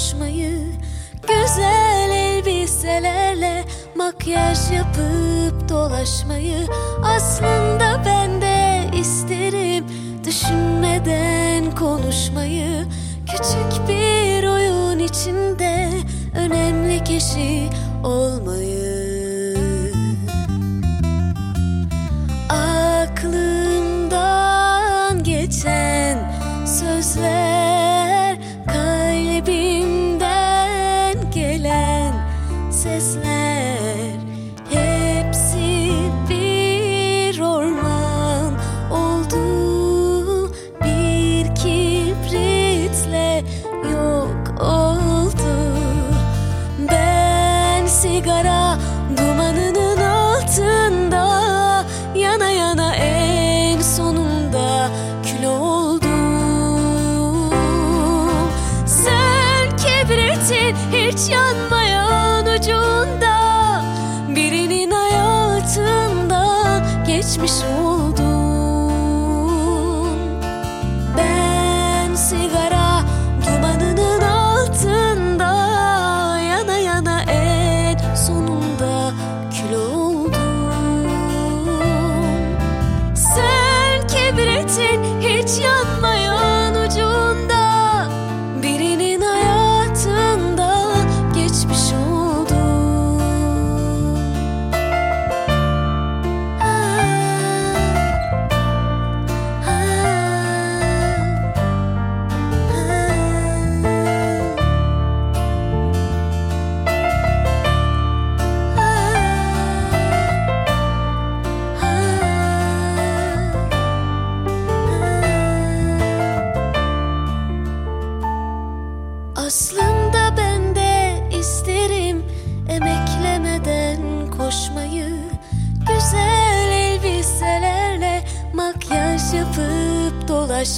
konuşmayı Güzel elbiselerle makyaj yapıp dolaşmayı Aslında ben de isterim. Düşünmeden konuşmayı Küçük bir oyun içinde önemli kişi olmayı sesler. Hepsi bir orman oldu. Bir kibritle yok oldu. Ben sigara dumanının altında Yana en sonunda kül oldum. Sen kibritin hiç yanmayan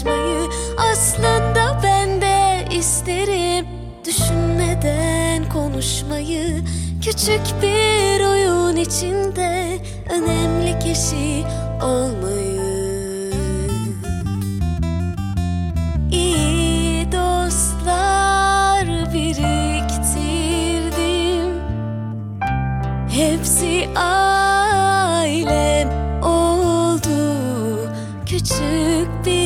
dolaşmayı Aslında ben de isterim. Düşünmeden konuşmayı Küçük bir oyun içinde önemli kişi olmayı. İyi dostlar biriktirdim. Hepsi ailem oldu. Küçük bir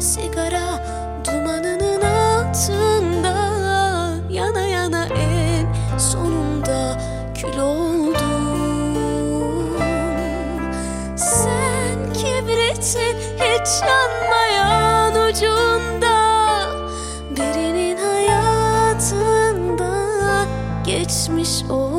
sigara dumanının altında Yana yana en sonunda kül oldum. Sen kibritin hiç yanmayan ucunda Birinin hayatında geçmiş oldum